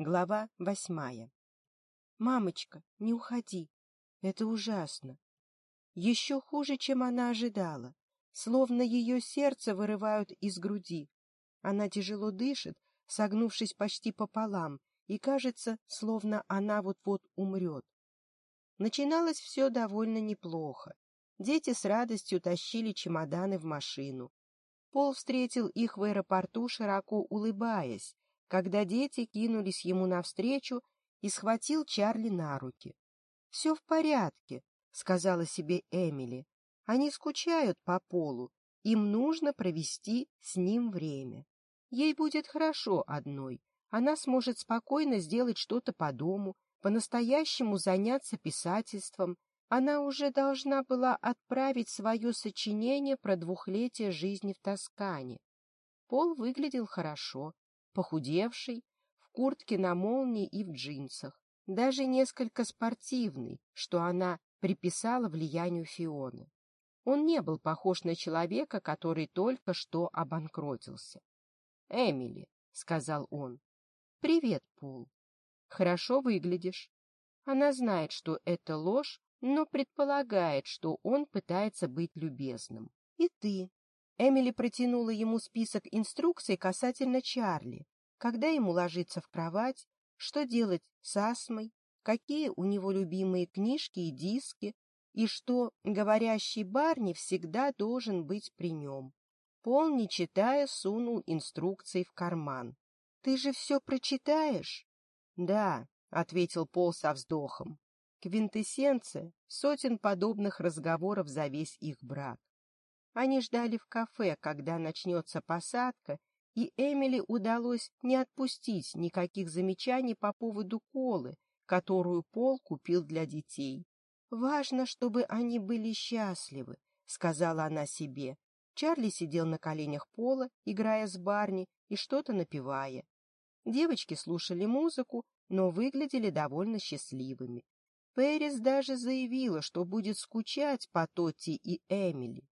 Глава восьмая. «Мамочка, не уходи! Это ужасно!» Еще хуже, чем она ожидала. Словно ее сердце вырывают из груди. Она тяжело дышит, согнувшись почти пополам, и кажется, словно она вот-вот умрет. Начиналось все довольно неплохо. Дети с радостью тащили чемоданы в машину. Пол встретил их в аэропорту, широко улыбаясь когда дети кинулись ему навстречу и схватил Чарли на руки. — Все в порядке, — сказала себе Эмили. — Они скучают по полу, им нужно провести с ним время. Ей будет хорошо одной, она сможет спокойно сделать что-то по дому, по-настоящему заняться писательством. Она уже должна была отправить свое сочинение про двухлетие жизни в Тоскане. Пол выглядел хорошо, похудевший, в куртке на молнии и в джинсах, даже несколько спортивный, что она приписала влиянию Фионы. Он не был похож на человека, который только что обанкротился. «Эмили», — сказал он. «Привет, Пол. Хорошо выглядишь». Она знает, что это ложь, но предполагает, что он пытается быть любезным. «И ты?» Эмили протянула ему список инструкций касательно Чарли, когда ему ложиться в кровать, что делать с астмой, какие у него любимые книжки и диски, и что говорящий Барни всегда должен быть при нем. Пол, не читая, сунул инструкции в карман. — Ты же все прочитаешь? — Да, — ответил Пол со вздохом. Квинтэссенция сотен подобных разговоров за весь их брак. Они ждали в кафе, когда начнется посадка, и Эмили удалось не отпустить никаких замечаний по поводу колы, которую Пол купил для детей. «Важно, чтобы они были счастливы», — сказала она себе. Чарли сидел на коленях Пола, играя с Барни и что-то напевая. Девочки слушали музыку, но выглядели довольно счастливыми. Пэрис даже заявила, что будет скучать по Тотти и Эмили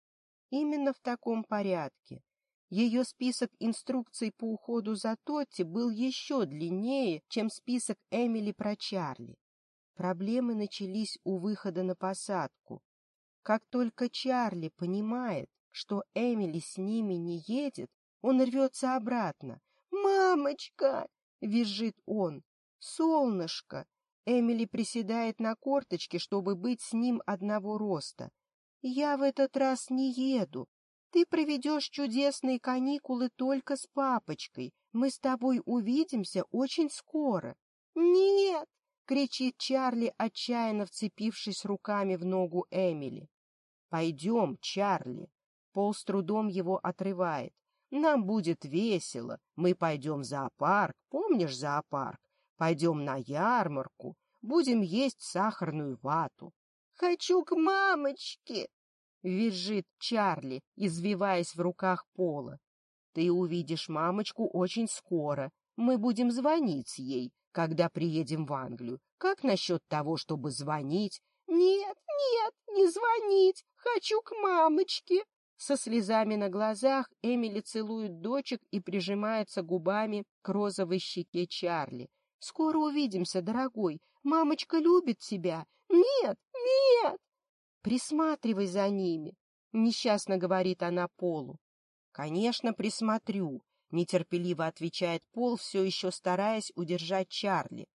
именно в таком порядке. Ее список инструкций по уходу за Тотти был еще длиннее, чем список Эмили про Чарли. Проблемы начались у выхода на посадку. Как только Чарли понимает, что Эмили с ними не едет, он рвется обратно. «Мамочка!» — визжит он. «Солнышко!» Эмили приседает на корточке, чтобы быть с ним одного роста — я в этот раз не еду. Ты проведешь чудесные каникулы только с папочкой. Мы с тобой увидимся очень скоро. Нет! кричит Чарли, отчаянно вцепившись руками в ногу Эмили. Пойдем, Чарли. Пол с трудом его отрывает. Нам будет весело. Мы пойдем в зоопарк. Помнишь зоопарк? Пойдем на ярмарку. Будем есть сахарную вату. Хочу к мамочке!» — визжит Чарли, извиваясь в руках Пола. «Ты увидишь мамочку очень скоро. Мы будем звонить ей, когда приедем в Англию. Как насчет того, чтобы звонить?» «Нет, нет, не звонить! Хочу к мамочке!» Со слезами на глазах Эмили целует дочек и прижимается губами к розовой щеке Чарли. «Скоро увидимся, дорогой. Мамочка любит тебя. Нет, нет! Присматривай за ними, — несчастно говорит она Полу. Конечно, присмотрю, — нетерпеливо отвечает Пол, все еще стараясь удержать Чарли.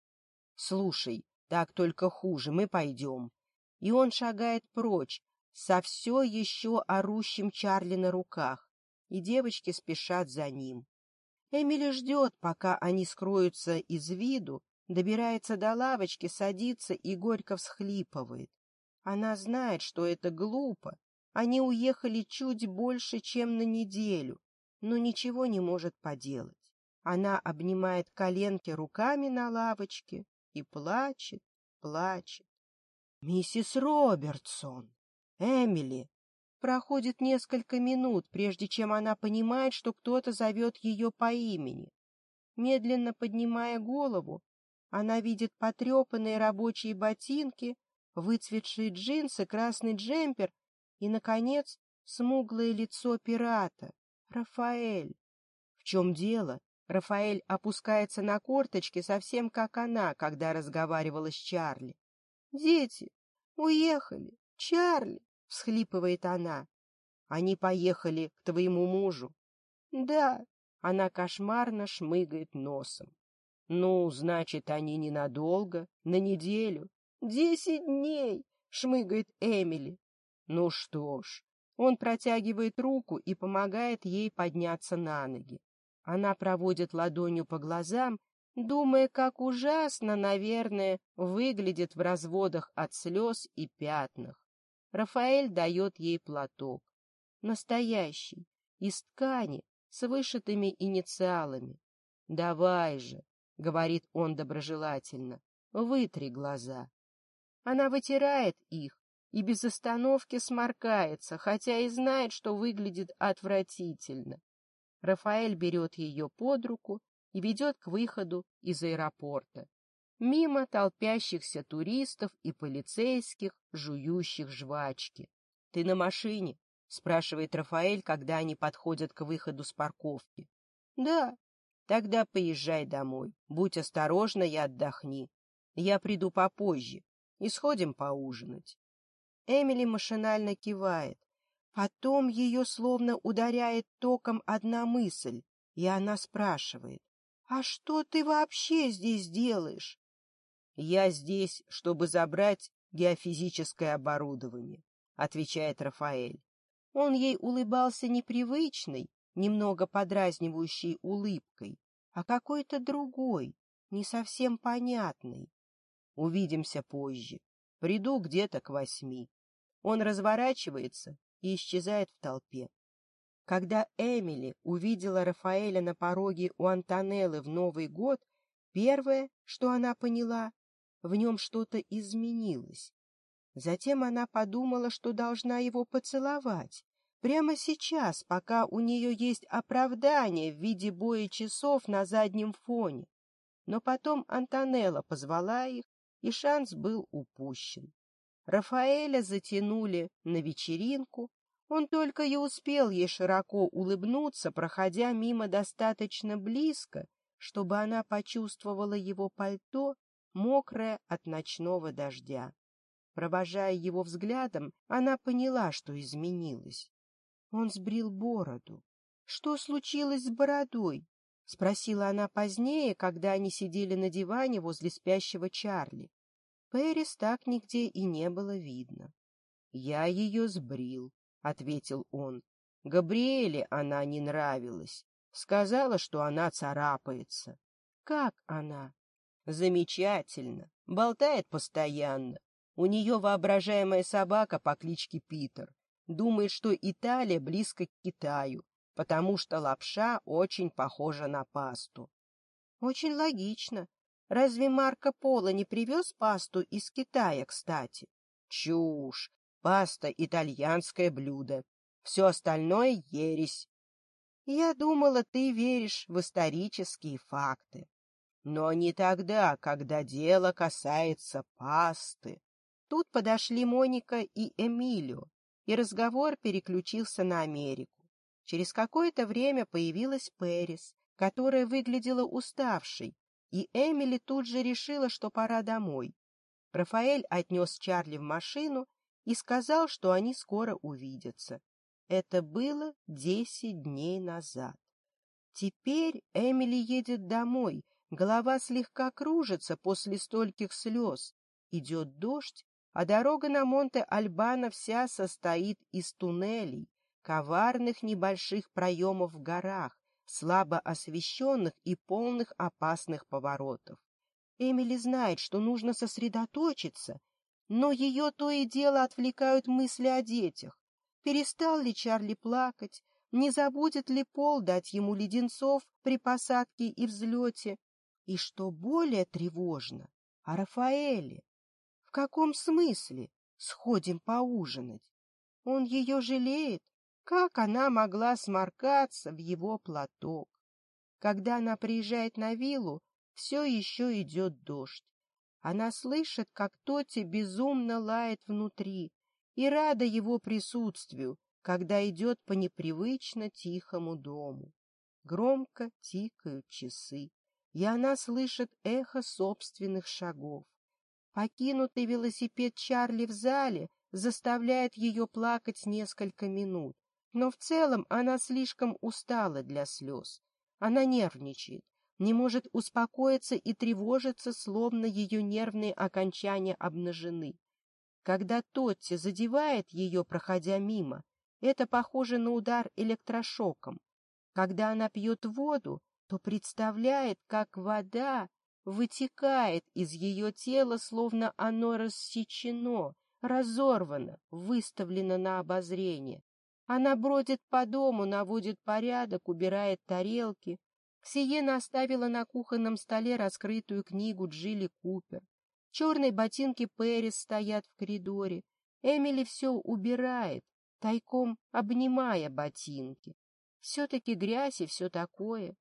Слушай, так только хуже, мы пойдем. И он шагает прочь, со все еще орущим Чарли на руках, и девочки спешат за ним. Эмили ждет, пока они скроются из виду, добирается до лавочки, садится и горько всхлипывает. Она знает, что это глупо. Они уехали чуть больше, чем на неделю, но ничего не может поделать. Она обнимает коленки руками на лавочке и плачет, плачет. «Миссис Робертсон! Эмили!» Проходит несколько минут, прежде чем она понимает, что кто-то зовет ее по имени. Медленно поднимая голову, она видит потрепанные рабочие ботинки — выцветшие джинсы, красный джемпер и, наконец, смуглое лицо пирата. Рафаэль. В чем дело? Рафаэль опускается на корточки, совсем как она, когда разговаривала с Чарли. «Дети, уехали! Чарли!» — всхлипывает она. «Они поехали к твоему мужу». «Да». Она кошмарно шмыгает носом. «Ну, значит, они ненадолго, на неделю. «Десять дней!» — шмыгает Эмили. «Ну что ж». Он протягивает руку и помогает ей подняться на ноги. Она проводит ладонью по глазам, думая, как ужасно, наверное, выглядит в разводах от слез и пятнах. Рафаэль дает ей платок. Настоящий, из ткани, с вышитыми инициалами. «Давай же», — говорит он доброжелательно, — «вытри глаза». Она вытирает их и без остановки сморкается, хотя и знает, что выглядит отвратительно. Рафаэль берет ее под руку и ведет к выходу из аэропорта. Мимо толпящихся туристов и полицейских, жующих жвачки. — Ты на машине? — спрашивает Рафаэль, когда они подходят к выходу с парковки. — Да. — Тогда поезжай домой. Будь осторожна и отдохни. Я приду попозже. Не сходим поужинать. Эмили машинально кивает. Потом ее словно ударяет током одна мысль, и она спрашивает. «А что ты вообще здесь делаешь?» «Я здесь, чтобы забрать геофизическое оборудование», — отвечает Рафаэль. Он ей улыбался непривычной, немного подразнивающей улыбкой, а какой-то другой, не совсем понятной. Увидимся позже. Приду где-то к восьми. Он разворачивается и исчезает в толпе. Когда Эмили увидела Рафаэля на пороге у Антонеллы в Новый год, первое, что она поняла, в нем что-то изменилось. Затем она подумала, что должна его поцеловать. Прямо сейчас, пока у нее есть оправдание в виде боя часов на заднем фоне. Но потом Антонелла позвала их, и шанс был упущен. Рафаэля затянули на вечеринку, он только и успел ей широко улыбнуться, проходя мимо достаточно близко, чтобы она почувствовала его пальто, мокрое от ночного дождя. Провожая его взглядом, она поняла, что изменилось. Он сбрил бороду. Что случилось с бородой? — спросила она позднее, когда они сидели на диване возле спящего Чарли. Пэрис так нигде и не было видно. — Я ее сбрил, — ответил он. Габриэле она не нравилась. Сказала, что она царапается. — Как она? — Замечательно. Болтает постоянно. У нее воображаемая собака по кличке Питер. Думает, что Италия близко к Китаю, потому что лапша очень похожа на пасту. Очень логично. Разве Марко Поло не привез пасту из Китая, кстати? Чушь! Паста — итальянское блюдо. Все остальное — ересь. Я думала, ты веришь в исторические факты. Но не тогда, когда дело касается пасты. Тут подошли Моника и Эмилио, и разговор переключился на Америку. Через какое-то время появилась Пэрис, которая выглядела уставшей, и Эмили тут же решила, что пора домой. Рафаэль отнес Чарли в машину и сказал, что они скоро увидятся. Это было десять дней назад. Теперь Эмили едет домой, голова слегка кружится после стольких слез. Идет дождь, а дорога на Монте-Альбано вся состоит из туннелей, коварных небольших проемов в горах, слабо освещенных и полных опасных поворотов. Эмили знает, что нужно сосредоточиться, но ее то и дело отвлекают мысли о детях. Перестал ли Чарли плакать? Не забудет ли Пол дать ему леденцов при посадке и взлете? И что более тревожно, о Рафаэле. В каком смысле сходим поужинать? Он ее жалеет как она могла сморкаться в его платок? Когда она приезжает на виллу, все еще идет дождь. Она слышит, как Тоти безумно лает внутри и рада его присутствию, когда идет по непривычно тихому дому. Громко тикают часы, и она слышит эхо собственных шагов. Покинутый велосипед Чарли в зале заставляет ее плакать несколько минут, но в целом она слишком устала для слез. Она нервничает, не может успокоиться и тревожится, словно ее нервные окончания обнажены. Когда Тотти задевает ее, проходя мимо, это похоже на удар электрошоком. Когда она пьет воду, то представляет, как вода вытекает из ее тела, словно оно рассечено, разорвано, выставлено на обозрение. Она бродит по дому, наводит порядок, убирает тарелки. Ксиена оставила на кухонном столе раскрытую книгу Джилли Купер. Черные ботинки Перес стоят в коридоре. Эмили все убирает, тайком обнимая ботинки. Все-таки грязь и все такое.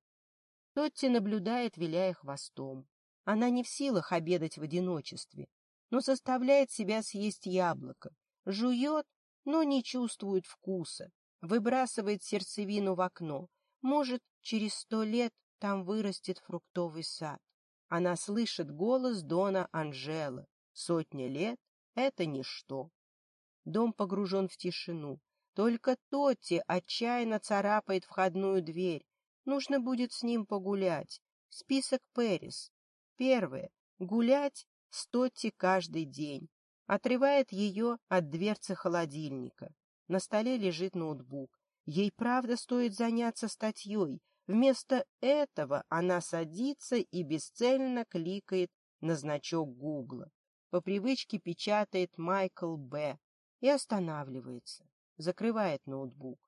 Тотти наблюдает, виляя хвостом. Она не в силах обедать в одиночестве, но составляет себя съесть яблоко. Жует, но не чувствует вкуса, выбрасывает сердцевину в окно. Может, через сто лет там вырастет фруктовый сад. Она слышит голос Дона Анжела. Сотни лет — это ничто. Дом погружен в тишину. Только Тотти отчаянно царапает входную дверь. Нужно будет с ним погулять. Список Перис. Первое. Гулять с Тотти каждый день отрывает ее от дверцы холодильника. На столе лежит ноутбук. Ей правда стоит заняться статьей. Вместо этого она садится и бесцельно кликает на значок Гугла. По привычке печатает Майкл Б. и останавливается. Закрывает ноутбук.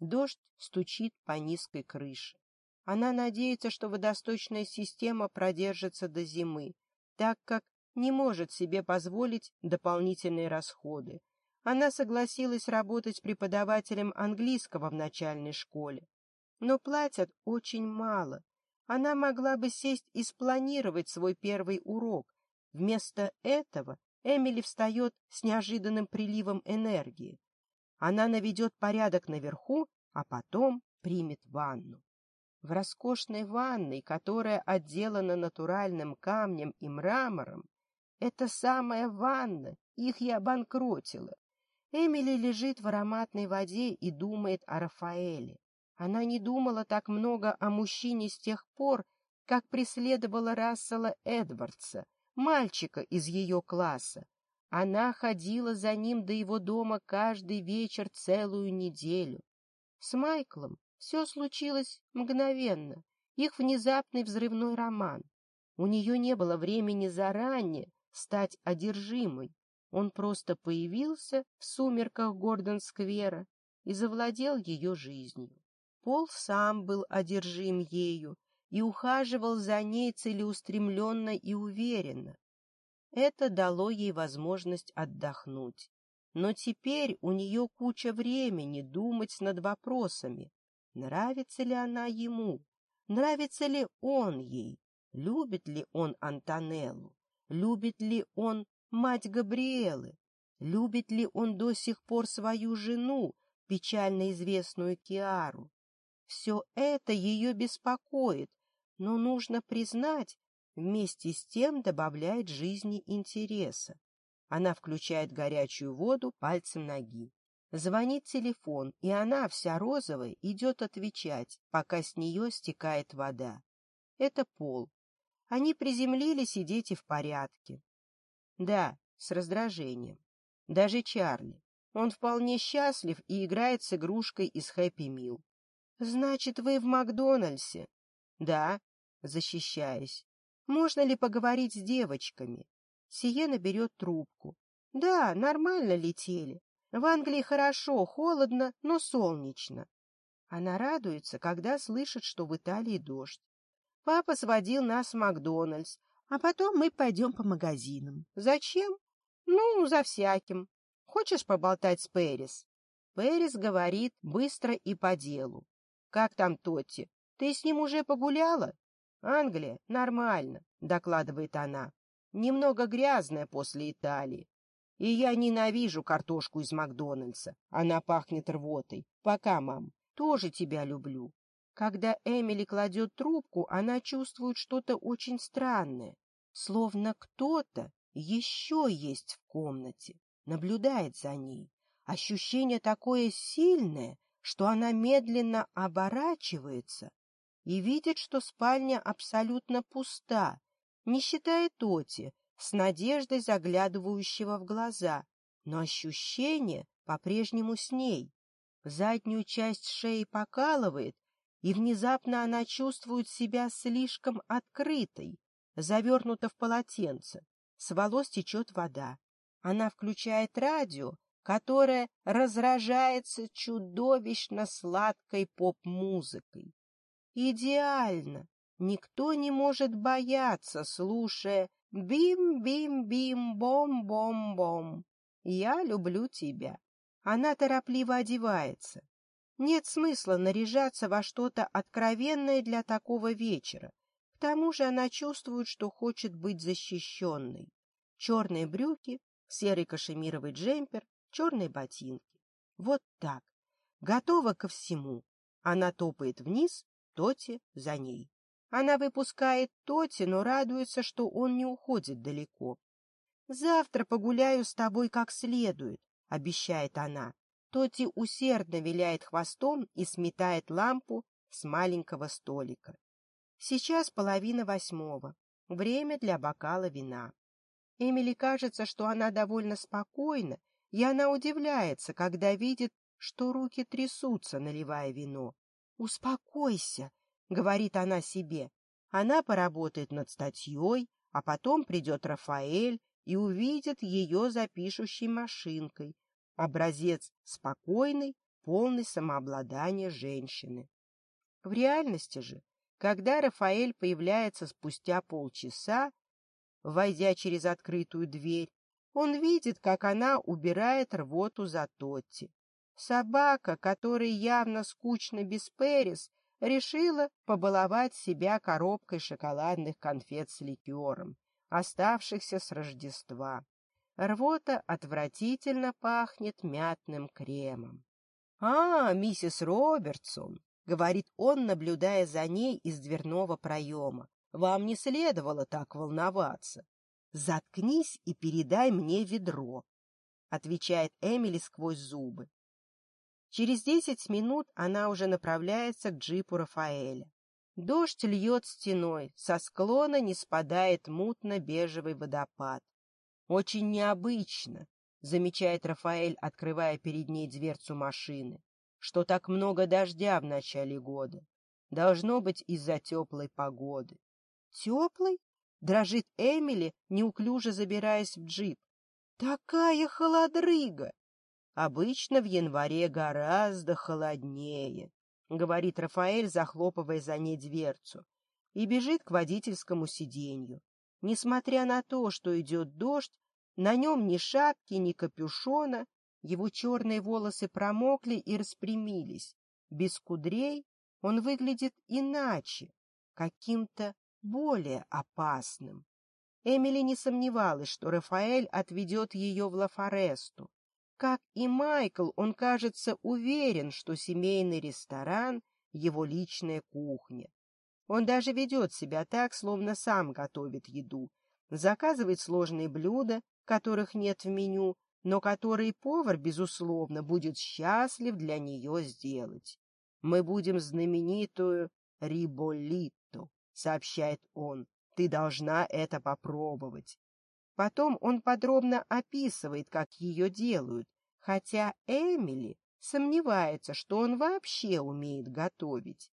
Дождь стучит по низкой крыше. Она надеется, что водосточная система продержится до зимы, так как не может себе позволить дополнительные расходы. Она согласилась работать преподавателем английского в начальной школе. Но платят очень мало. Она могла бы сесть и спланировать свой первый урок. Вместо этого Эмили встает с неожиданным приливом энергии. Она наведет порядок наверху, а потом примет ванну. В роскошной ванной, которая отделана натуральным камнем и мрамором, это самая ванна, их я обанкротила. Эмили лежит в ароматной воде и думает о Рафаэле. Она не думала так много о мужчине с тех пор, как преследовала Рассела Эдвардса, мальчика из ее класса. Она ходила за ним до его дома каждый вечер целую неделю. С Майклом все случилось мгновенно, их внезапный взрывной роман. У нее не было времени заранее стать одержимой. Он просто появился в сумерках Гордон-сквера и завладел ее жизнью. Пол сам был одержим ею и ухаживал за ней целеустремленно и уверенно. Это дало ей возможность отдохнуть. Но теперь у нее куча времени думать над вопросами. Нравится ли она ему? Нравится ли он ей? Любит ли он Антонеллу? любит ли он мать Габриэлы, любит ли он до сих пор свою жену, печально известную Киару. Все это ее беспокоит, но нужно признать, вместе с тем добавляет жизни интереса. Она включает горячую воду пальцем ноги. Звонит телефон, и она, вся розовая, идет отвечать, пока с нее стекает вода. Это Пол, они приземлились, и дети в порядке. Да, с раздражением. Даже Чарли. Он вполне счастлив и играет с игрушкой из Хэппи Мил. «Значит, вы в Макдональдсе?» «Да», защищаясь. «Можно ли поговорить с девочками?» Сиена берет трубку. «Да, нормально летели. В Англии хорошо, холодно, но солнечно». Она радуется, когда слышит, что в Италии дождь. Папа сводил нас в Макдональдс, а потом мы пойдем по магазинам. Зачем? Ну, за всяким. Хочешь поболтать с Пэрис? Пэрис говорит быстро и по делу. Как там Тотти? Ты с ним уже погуляла? Англия нормально, докладывает она. Немного грязная после Италии. И я ненавижу картошку из Макдональдса. Она пахнет рвотой. Пока, мам. Тоже тебя люблю. Когда Эмили кладет трубку, она чувствует что-то очень странное, словно кто-то еще есть в комнате, наблюдает за ней. Ощущение такое сильное, что она медленно оборачивается и видит, что спальня абсолютно пуста, не считая Тоти, с надеждой заглядывающего в глаза, но ощущение по-прежнему с ней. Заднюю часть шеи покалывает, и внезапно она чувствует себя слишком открытой, завернута в полотенце, с волос течет вода. Она включает радио, которое разражается чудовищно сладкой поп-музыкой. Идеально! Никто не может бояться, слушая «бим-бим-бим-бом-бом-бом». «Я люблю тебя». Она торопливо одевается. Нет смысла наряжаться во что-то откровенное для такого вечера. К тому же она чувствует, что хочет быть защищенной. Черные брюки, серый кашемировый джемпер, черные ботинки. Вот так. Готова ко всему. Она топает вниз, Тоти за ней. Она выпускает Тоти, но радуется, что он не уходит далеко. «Завтра погуляю с тобой как следует», — обещает она. Тоти усердно виляет хвостом и сметает лампу с маленького столика. Сейчас половина восьмого. Время для бокала вина. Эмили кажется, что она довольно спокойна, и она удивляется, когда видит, что руки трясутся, наливая вино. «Успокойся», — говорит она себе. Она поработает над статьей, а потом придет Рафаэль и увидит ее за пишущей машинкой — образец спокойной, полной самообладания женщины. В реальности же, когда Рафаэль появляется спустя полчаса, войдя через открытую дверь, он видит, как она убирает рвоту за Тотти. Собака, которой явно скучно без Перес, решила побаловать себя коробкой шоколадных конфет с ликером, оставшихся с Рождества. Рвота отвратительно пахнет мятным кремом. «А, миссис Робертсон!» — говорит он, наблюдая за ней из дверного проема. «Вам не следовало так волноваться. Заткнись и передай мне ведро», — отвечает Эмили сквозь зубы. Через десять минут она уже направляется к джипу Рафаэля. Дождь льет стеной, со склона не спадает мутно-бежевый водопад. «Очень необычно», — замечает Рафаэль, открывая перед ней дверцу машины, «что так много дождя в начале года. Должно быть из-за теплой погоды». «Теплой?» — дрожит Эмили, неуклюже забираясь в джип. «Такая холодрыга!» «Обычно в январе гораздо холоднее», — говорит Рафаэль, захлопывая за ней дверцу, и бежит к водительскому сиденью. Несмотря на то, что идет дождь, на нем ни шапки, ни капюшона, его черные волосы промокли и распрямились. Без кудрей он выглядит иначе, каким-то более опасным. Эмили не сомневалась, что Рафаэль отведет ее в Лафаресту. Как и Майкл, он, кажется, уверен, что семейный ресторан — его личная кухня. Он даже ведет себя так, словно сам готовит еду. Заказывает сложные блюда, которых нет в меню, но которые повар, безусловно, будет счастлив для нее сделать. «Мы будем знаменитую риболитто», — сообщает он. «Ты должна это попробовать». Потом он подробно описывает, как ее делают, хотя Эмили сомневается, что он вообще умеет готовить.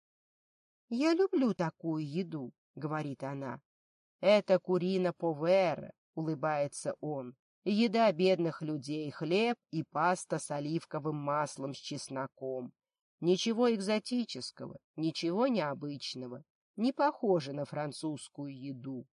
«Я люблю такую еду», — говорит она. «Это курина повера», — улыбается он. «Еда бедных людей, хлеб и паста с оливковым маслом с чесноком. Ничего экзотического, ничего необычного, не похоже на французскую еду».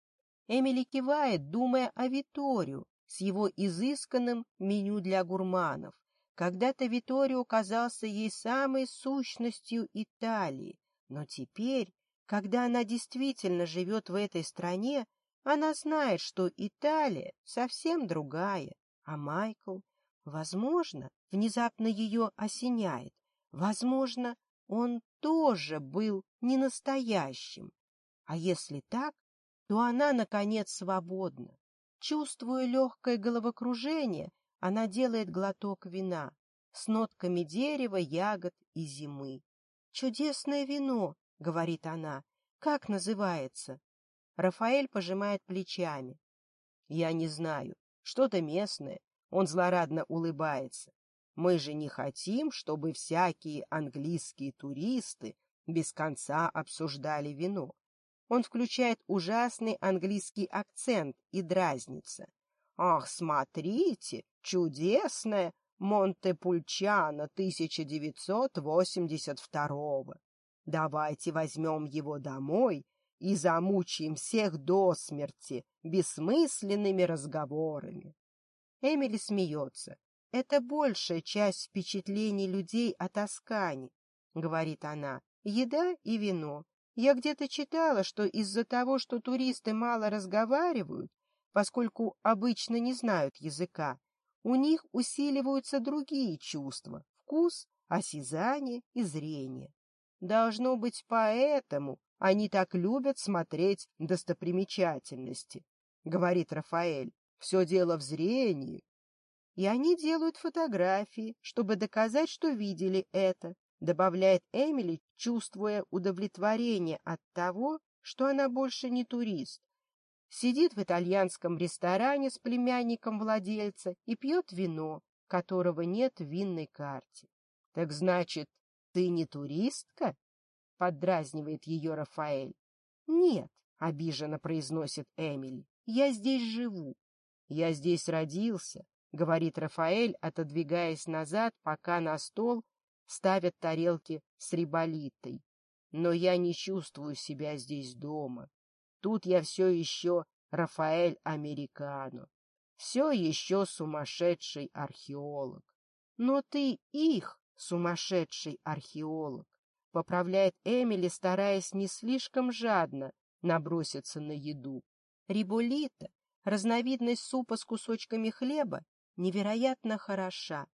Эмили кивает, думая о Виторию с его изысканным меню для гурманов. Когда-то Виторио казался ей самой сущностью Италии, но теперь, когда она действительно живет в этой стране, она знает, что Италия совсем другая, а Майкл, возможно, внезапно ее осеняет, возможно, он тоже был ненастоящим. А если так, то она, наконец, свободна. Чувствуя легкое головокружение, она делает глоток вина с нотками дерева, ягод и зимы. «Чудесное вино», — говорит она. «Как называется?» Рафаэль пожимает плечами. «Я не знаю. Что-то местное». Он злорадно улыбается. «Мы же не хотим, чтобы всякие английские туристы без конца обсуждали вино. Он включает ужасный английский акцент и дразнится. «Ах, смотрите, чудесное! Монтепульчано 1982-го. Давайте возьмем его домой и замучаем всех до смерти бессмысленными разговорами. Эмили смеется. Это большая часть впечатлений людей о Тоскане, говорит она. Еда и вино. Я где-то читала, что из-за того, что туристы мало разговаривают, поскольку обычно не знают языка, у них усиливаются другие чувства — вкус, осязание и зрение. Должно быть, поэтому они так любят смотреть достопримечательности, — говорит Рафаэль. Все дело в зрении. И они делают фотографии, чтобы доказать, что видели это, — добавляет Эмили, чувствуя удовлетворение от того, что она больше не турист сидит в итальянском ресторане с племянником владельца и пьет вино, которого нет в винной карте. — Так значит, ты не туристка? — поддразнивает ее Рафаэль. — Нет, — обиженно произносит Эмили, — я здесь живу. — Я здесь родился, — говорит Рафаэль, отодвигаясь назад, пока на стол ставят тарелки с риболитой. Но я не чувствую себя здесь дома. Тут я все еще Рафаэль Американо, все еще сумасшедший археолог. Но ты их сумасшедший археолог, поправляет Эмили, стараясь не слишком жадно наброситься на еду. Риболита, разновидность супа с кусочками хлеба, невероятно хороша.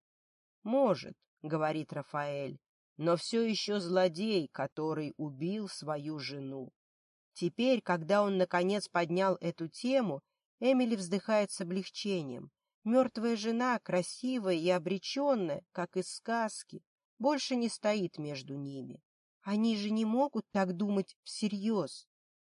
Может, говорит Рафаэль, но все еще злодей, который убил свою жену. Теперь, когда он, наконец, поднял эту тему, Эмили вздыхает с облегчением. Мертвая жена, красивая и обреченная, как из сказки, больше не стоит между ними. Они же не могут так думать всерьез.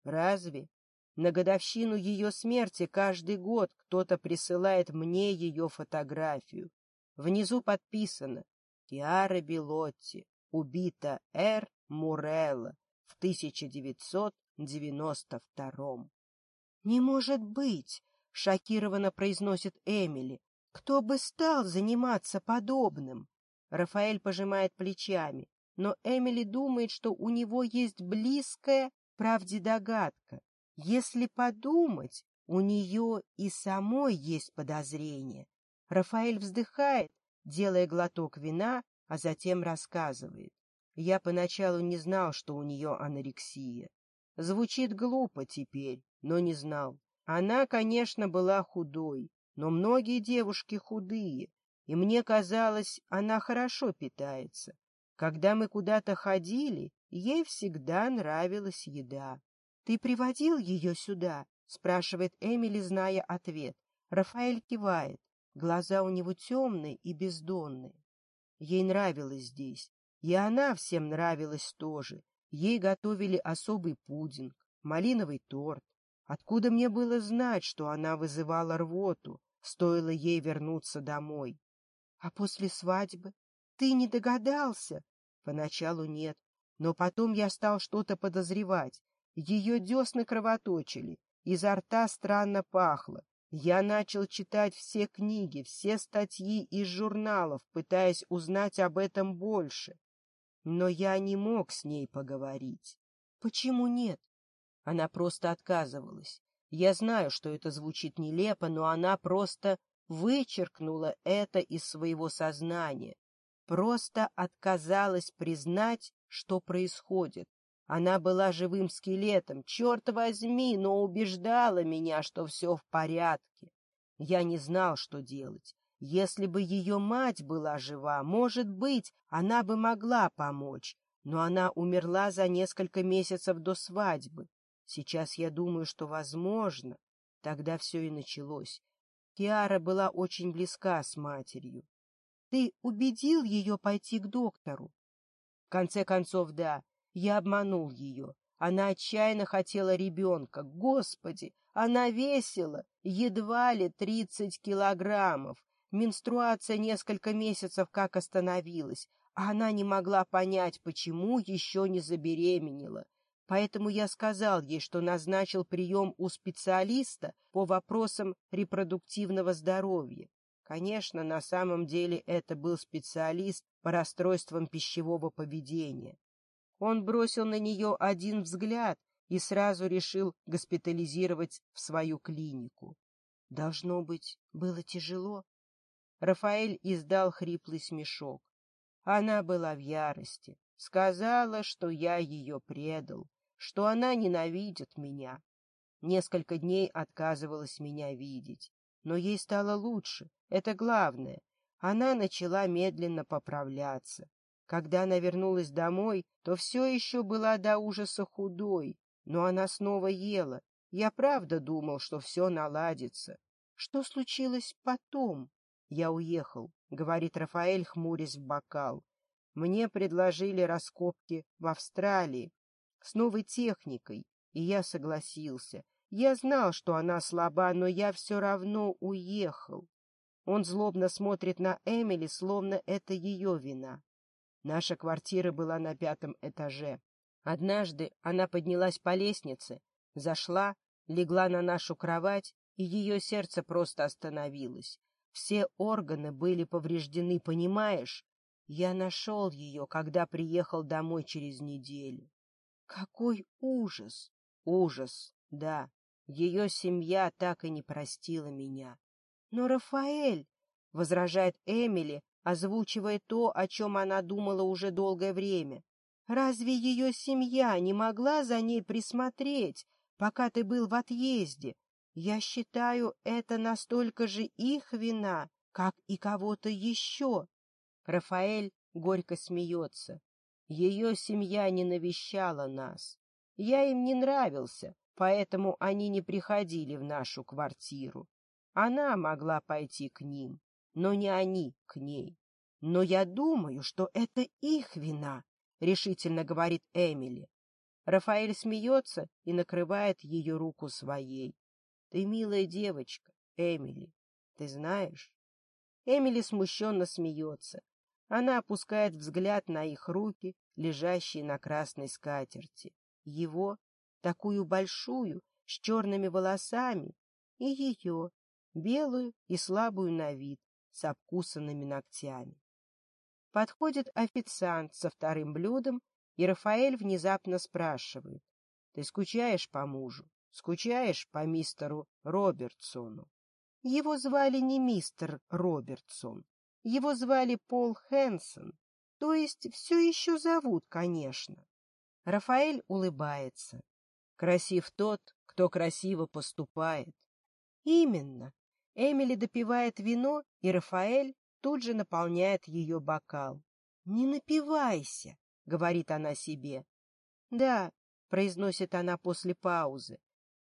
Разве? На годовщину ее смерти каждый год кто-то присылает мне ее фотографию. Внизу подписано «Киара Белотти, убита Р. Мурелла в 1900 девяносто втором. «Не может быть!» — шокированно произносит Эмили. «Кто бы стал заниматься подобным?» Рафаэль пожимает плечами, но Эмили думает, что у него есть близкая правде догадка. Если подумать, у нее и самой есть подозрение. Рафаэль вздыхает, делая глоток вина, а затем рассказывает. Я поначалу не знал, что у нее анорексия. Звучит глупо теперь, но не знал. Она, конечно, была худой, но многие девушки худые, и мне казалось, она хорошо питается. Когда мы куда-то ходили, ей всегда нравилась еда. — Ты приводил ее сюда? — спрашивает Эмили, зная ответ. Рафаэль кивает. Глаза у него темные и бездонные. Ей нравилось здесь, и она всем нравилась тоже. Ей готовили особый пудинг, малиновый торт. Откуда мне было знать, что она вызывала рвоту, стоило ей вернуться домой? А после свадьбы? Ты не догадался? Поначалу нет, но потом я стал что-то подозревать. Ее десны кровоточили, изо рта странно пахло. Я начал читать все книги, все статьи из журналов, пытаясь узнать об этом больше. Но я не мог с ней поговорить. Почему нет? Она просто отказывалась. Я знаю, что это звучит нелепо, но она просто вычеркнула это из своего сознания. Просто отказалась признать, что происходит. Она была живым скелетом, черт возьми, но убеждала меня, что все в порядке. Я не знал, что делать. Если бы ее мать была жива, может быть, она бы могла помочь, но она умерла за несколько месяцев до свадьбы. Сейчас я думаю, что возможно. Тогда все и началось. Киара была очень близка с матерью. Ты убедил ее пойти к доктору? В конце концов, да. Я обманул ее. Она отчаянно хотела ребенка. Господи, она весила едва ли тридцать килограммов. Менструация несколько месяцев как остановилась, а она не могла понять, почему еще не забеременела. Поэтому я сказал ей, что назначил прием у специалиста по вопросам репродуктивного здоровья. Конечно, на самом деле это был специалист по расстройствам пищевого поведения. Он бросил на нее один взгляд и сразу решил госпитализировать в свою клинику. Должно быть, было тяжело, Рафаэль издал хриплый смешок. Она была в ярости, сказала, что я ее предал, что она ненавидит меня. Несколько дней отказывалась меня видеть. Но ей стало лучше, это главное. Она начала медленно поправляться. Когда она вернулась домой, то все еще была до ужаса худой, но она снова ела. Я правда думал, что все наладится. Что случилось потом? «Я уехал», — говорит Рафаэль, хмурясь в бокал. «Мне предложили раскопки в Австралии с новой техникой, и я согласился. Я знал, что она слаба, но я все равно уехал». Он злобно смотрит на Эмили, словно это ее вина. Наша квартира была на пятом этаже. Однажды она поднялась по лестнице, зашла, легла на нашу кровать, и ее сердце просто остановилось. Все органы были повреждены, понимаешь? Я нашел ее, когда приехал домой через неделю. Какой ужас! Ужас, да. Ее семья так и не простила меня. Но Рафаэль, — возражает Эмили, озвучивая то, о чем она думала уже долгое время, — разве ее семья не могла за ней присмотреть, пока ты был в отъезде? Я считаю, это настолько же их вина, как и кого-то еще. Рафаэль горько смеется. Ее семья не навещала нас. Я им не нравился, поэтому они не приходили в нашу квартиру. Она могла пойти к ним, но не они к ней. Но я думаю, что это их вина, — решительно говорит Эмили. Рафаэль смеется и накрывает ее руку своей. Ты милая девочка, Эмили. Ты знаешь? Эмили смущенно смеется. Она опускает взгляд на их руки, лежащие на красной скатерти. Его, такую большую, с черными волосами, и ее, белую и слабую на вид, с обкусанными ногтями. Подходит официант со вторым блюдом, и Рафаэль внезапно спрашивает. — Ты скучаешь по мужу? Скучаешь по мистеру Робертсону? Его звали не мистер Робертсон, его звали Пол Хэнсон, то есть все еще зовут, конечно. Рафаэль улыбается. Красив тот, кто красиво поступает. Именно. Эмили допивает вино, и Рафаэль тут же наполняет ее бокал. «Не напивайся», — говорит она себе. «Да», — произносит она после паузы,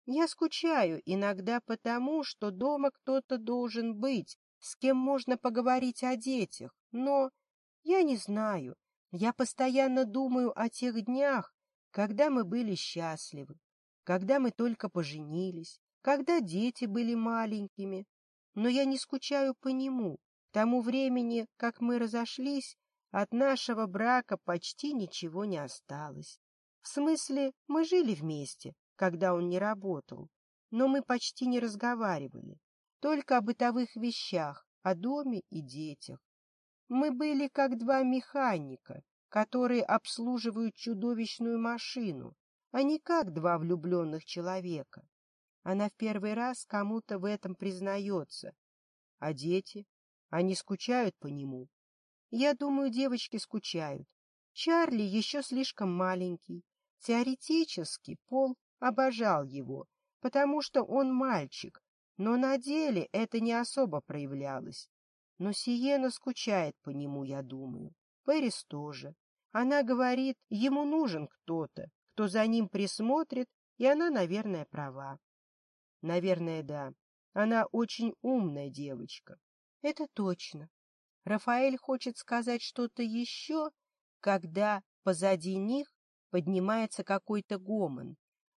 я скучаю иногда потому, что дома кто-то должен быть, с кем можно поговорить о детях, но я не знаю. Я постоянно думаю о тех днях, когда мы были счастливы, когда мы только поженились, когда дети были маленькими. Но я не скучаю по нему. К тому времени, как мы разошлись, от нашего брака почти ничего не осталось. В смысле, мы жили вместе, когда он не работал, но мы почти не разговаривали, только о бытовых вещах, о доме и детях. Мы были как два механика, которые обслуживают чудовищную машину, а не как два влюбленных человека. Она в первый раз кому-то в этом признается. А дети? Они скучают по нему. Я думаю, девочки скучают. Чарли еще слишком маленький. Теоретически Пол обожал его, потому что он мальчик, но на деле это не особо проявлялось. Но Сиена скучает по нему, я думаю. Пэрис тоже. Она говорит, ему нужен кто-то, кто за ним присмотрит, и она, наверное, права. Наверное, да. Она очень умная девочка. Это точно. Рафаэль хочет сказать что-то еще, когда позади них поднимается какой-то гомон.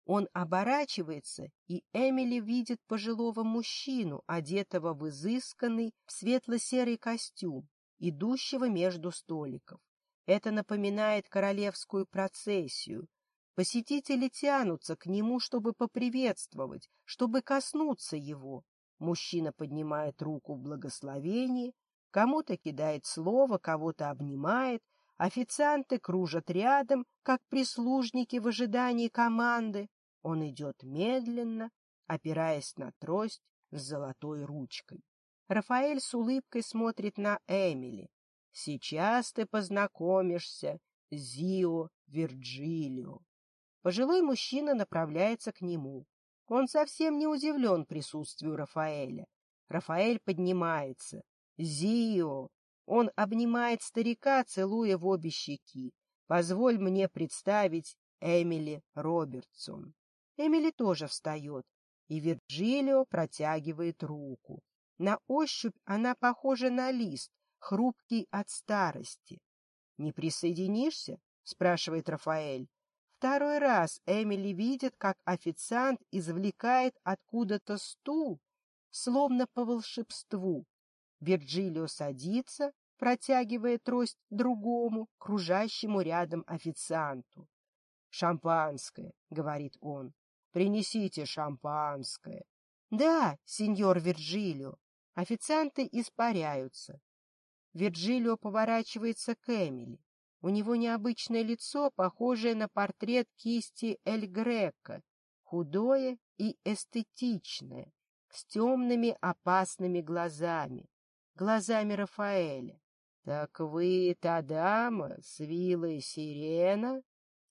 Он оборачивается, и Эмили видит пожилого мужчину, одетого в изысканный светло-серый костюм, идущего между столиков. Это напоминает королевскую процессию. Посетители тянутся к нему, чтобы поприветствовать, чтобы коснуться его. Мужчина поднимает руку в благословении, кому-то кидает слово, кого-то обнимает, официанты кружат рядом, как прислужники в ожидании команды. Он идет медленно, опираясь на трость с золотой ручкой. Рафаэль с улыбкой смотрит на Эмили. «Сейчас ты познакомишься, Зио Вирджилио». Пожилой мужчина направляется к нему. Он совсем не удивлен присутствию Рафаэля. Рафаэль поднимается. «Зио!» Он обнимает старика, целуя в обе щеки. «Позволь мне представить Эмили Робертсон». Эмили тоже встает, и Вирджилио протягивает руку. На ощупь она похожа на лист, хрупкий от старости. — Не присоединишься? — спрашивает Рафаэль. Второй раз Эмили видит, как официант извлекает откуда-то стул, словно по волшебству. Вирджилио садится, протягивая трость другому, кружащему рядом официанту. «Шампанское», — говорит он. Принесите шампанское. Да, сеньор Вирджилио. Официанты испаряются. Вирджилио поворачивается к Эмили. У него необычное лицо, похожее на портрет кисти Эль Греко, худое и эстетичное, с темными опасными глазами, глазами Рафаэля. — Так вы та дама с вилой сирена?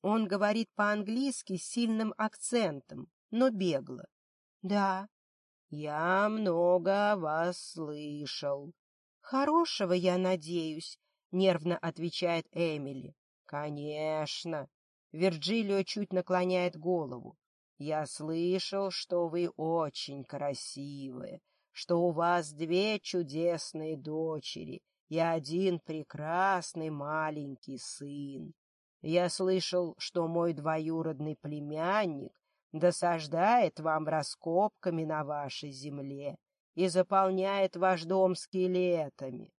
Он говорит по-английски с сильным акцентом, но бегло. — Да. — Я много о вас слышал. — Хорошего, я надеюсь, — нервно отвечает Эмили. — Конечно. Вирджилио чуть наклоняет голову. Я слышал, что вы очень красивые, что у вас две чудесные дочери и один прекрасный маленький сын. Я слышал, что мой двоюродный племянник досаждает вам раскопками на вашей земле и заполняет ваш дом скелетами.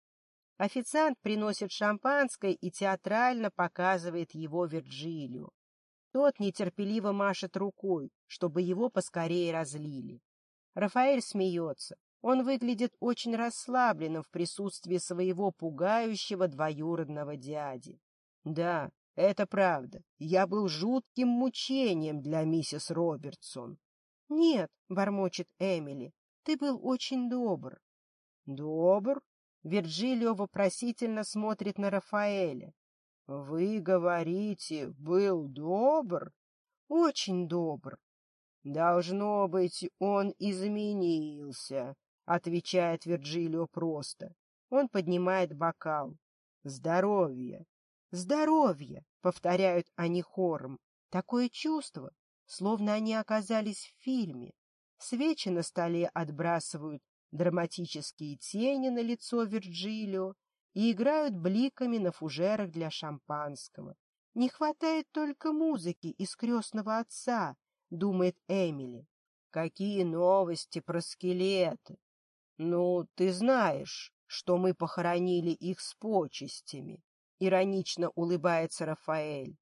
Официант приносит шампанское и театрально показывает его Вирджилию. Тот нетерпеливо машет рукой, чтобы его поскорее разлили. Рафаэль смеется. Он выглядит очень расслабленным в присутствии своего пугающего двоюродного дяди. Да, это правда. Я был жутким мучением для миссис Робертсон. — Нет, — бормочет Эмили, — ты был очень добр. — Добр? Вирджилио вопросительно смотрит на Рафаэля. — Вы говорите, был добр? — Очень добр. — Должно быть, он изменился, — отвечает Вирджилио просто. Он поднимает бокал. — Здоровье! здоровье!» — повторяют они хором. Такое чувство, словно они оказались в фильме. Свечи на столе отбрасывают драматические тени на лицо Вирджилио и играют бликами на фужерах для шампанского. «Не хватает только музыки из крестного отца», — думает Эмили. «Какие новости про скелеты! Ну, ты знаешь, что мы похоронили их с почестями. — иронично улыбается Рафаэль.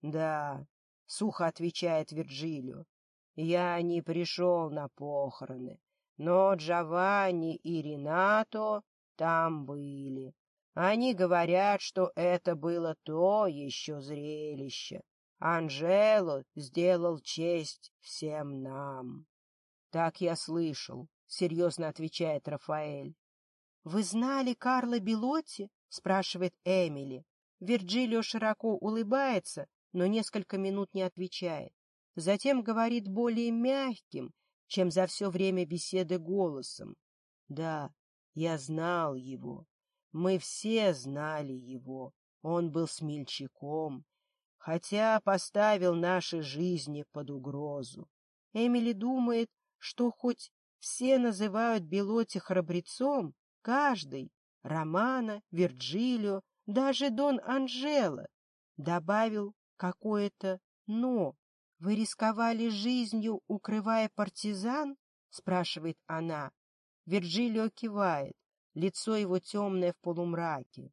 «Да», — сухо отвечает Вирджилио, — «я не пришел на похороны, но Джованни и Ренато там были. Они говорят, что это было то еще зрелище. Анжело сделал честь всем нам». «Так я слышал», — серьезно отвечает Рафаэль. «Вы знали Карла Белотти?» спрашивает Эмили. Вирджилио широко улыбается, но несколько минут не отвечает. Затем говорит более мягким, чем за все время беседы голосом. Да, я знал его. Мы все знали его. Он был смельчаком, хотя поставил наши жизни под угрозу. Эмили думает, что хоть все называют Белоти храбрецом, каждый Романа, Вирджилио, даже Дон Анжела. Добавил какое-то «но». «Вы рисковали жизнью, укрывая партизан?» — спрашивает она. Вирджилио кивает. Лицо его темное в полумраке.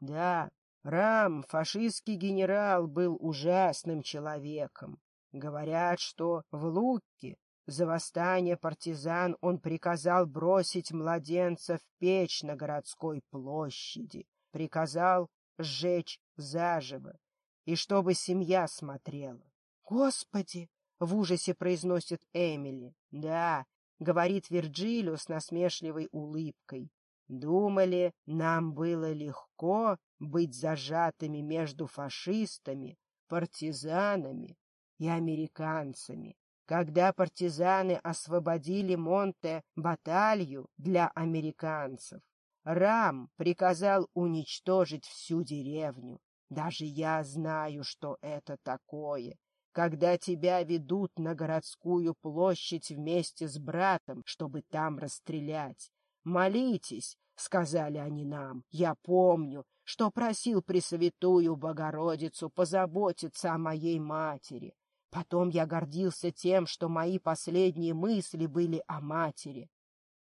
«Да, Рам, фашистский генерал, был ужасным человеком. Говорят, что в Лукке за восстание партизан он приказал бросить младенца в печь на городской площади, приказал сжечь заживо, и чтобы семья смотрела. «Господи!» — в ужасе произносит Эмили. «Да», — говорит Вирджилю с насмешливой улыбкой. «Думали, нам было легко быть зажатыми между фашистами, партизанами и американцами когда партизаны освободили Монте баталью для американцев. Рам приказал уничтожить всю деревню. Даже я знаю, что это такое, когда тебя ведут на городскую площадь вместе с братом, чтобы там расстрелять. Молитесь, сказали они нам. Я помню, что просил Пресвятую Богородицу позаботиться о моей матери. Потом я гордился тем, что мои последние мысли были о матери.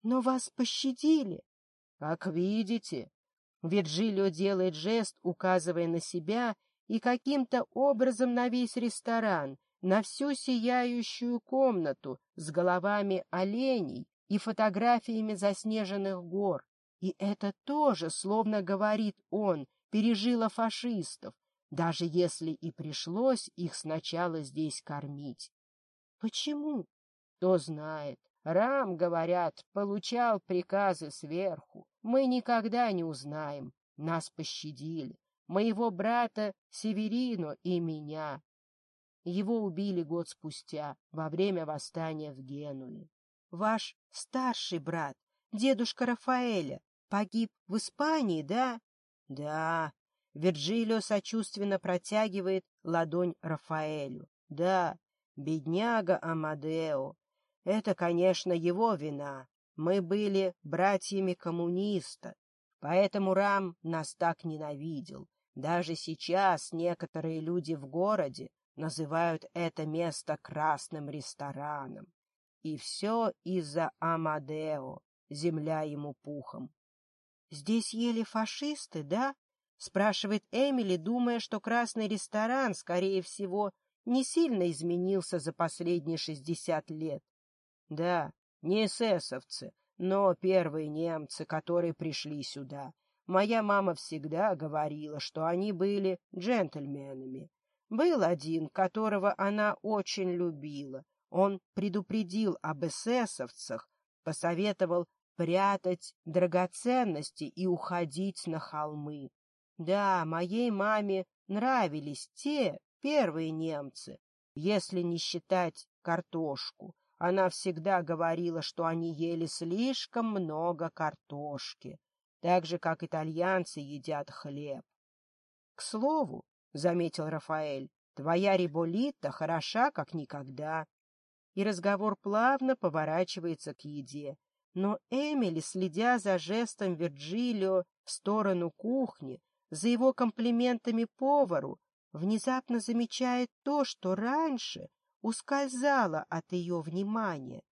Но вас пощадили. Как видите, Вирджилио делает жест, указывая на себя и каким-то образом на весь ресторан, на всю сияющую комнату с головами оленей и фотографиями заснеженных гор. И это тоже, словно говорит он, пережило фашистов, даже если и пришлось их сначала здесь кормить. Почему? Кто знает. Рам, говорят, получал приказы сверху. Мы никогда не узнаем. Нас пощадили. Моего брата Северину и меня. Его убили год спустя, во время восстания в Генуе. Ваш старший брат, дедушка Рафаэля, погиб в Испании, да? Да, Вирджилио сочувственно протягивает ладонь Рафаэлю. «Да, бедняга Амадео. Это, конечно, его вина. Мы были братьями коммуниста, поэтому Рам нас так ненавидел. Даже сейчас некоторые люди в городе называют это место красным рестораном. И все из-за Амадео, земля ему пухом. — Здесь ели фашисты, да? спрашивает Эмили, думая, что красный ресторан, скорее всего, не сильно изменился за последние шестьдесят лет. Да, не эсэсовцы, но первые немцы, которые пришли сюда. Моя мама всегда говорила, что они были джентльменами. Был один, которого она очень любила. Он предупредил об эсэсовцах, посоветовал прятать драгоценности и уходить на холмы. Да, моей маме нравились те первые немцы, если не считать картошку. Она всегда говорила, что они ели слишком много картошки, так же, как итальянцы едят хлеб. — К слову, — заметил Рафаэль, — твоя риболита хороша, как никогда. И разговор плавно поворачивается к еде. Но Эмили, следя за жестом Вирджилио в сторону кухни, за его комплиментами повару внезапно замечает то, что раньше ускользало от ее внимания.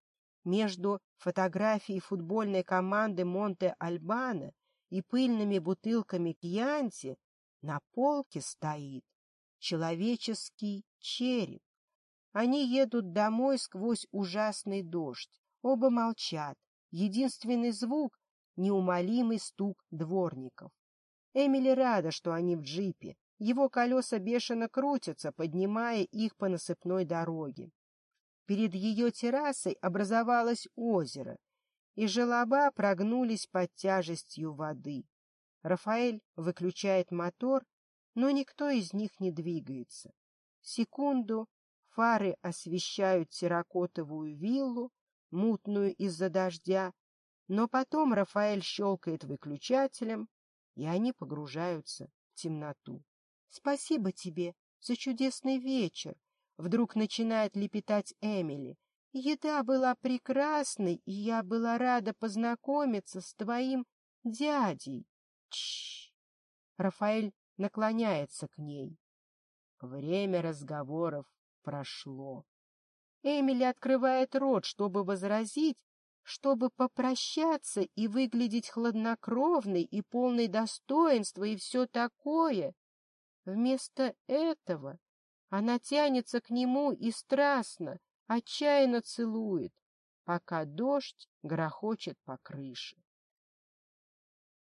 Между фотографией футбольной команды Монте-Альбана и пыльными бутылками кьянти на полке стоит человеческий череп. Они едут домой сквозь ужасный дождь. Оба молчат. Единственный звук — неумолимый стук дворников. Эмили рада, что они в джипе. Его колеса бешено крутятся, поднимая их по насыпной дороге. Перед ее террасой образовалось озеро, и желоба прогнулись под тяжестью воды. Рафаэль выключает мотор, но никто из них не двигается. Секунду фары освещают терракотовую виллу, мутную из-за дождя, но потом Рафаэль щелкает выключателем, и они погружаются в темноту. «Спасибо тебе за чудесный вечер!» Вдруг начинает лепетать Эмили. «Еда была прекрасной, и я была рада познакомиться с твоим дядей!» Чш! Рафаэль наклоняется к ней. Время разговоров прошло. Эмили открывает рот, чтобы возразить, чтобы попрощаться и выглядеть хладнокровной и полной достоинства и все такое. Вместо этого она тянется к нему и страстно, отчаянно целует, пока дождь грохочет по крыше.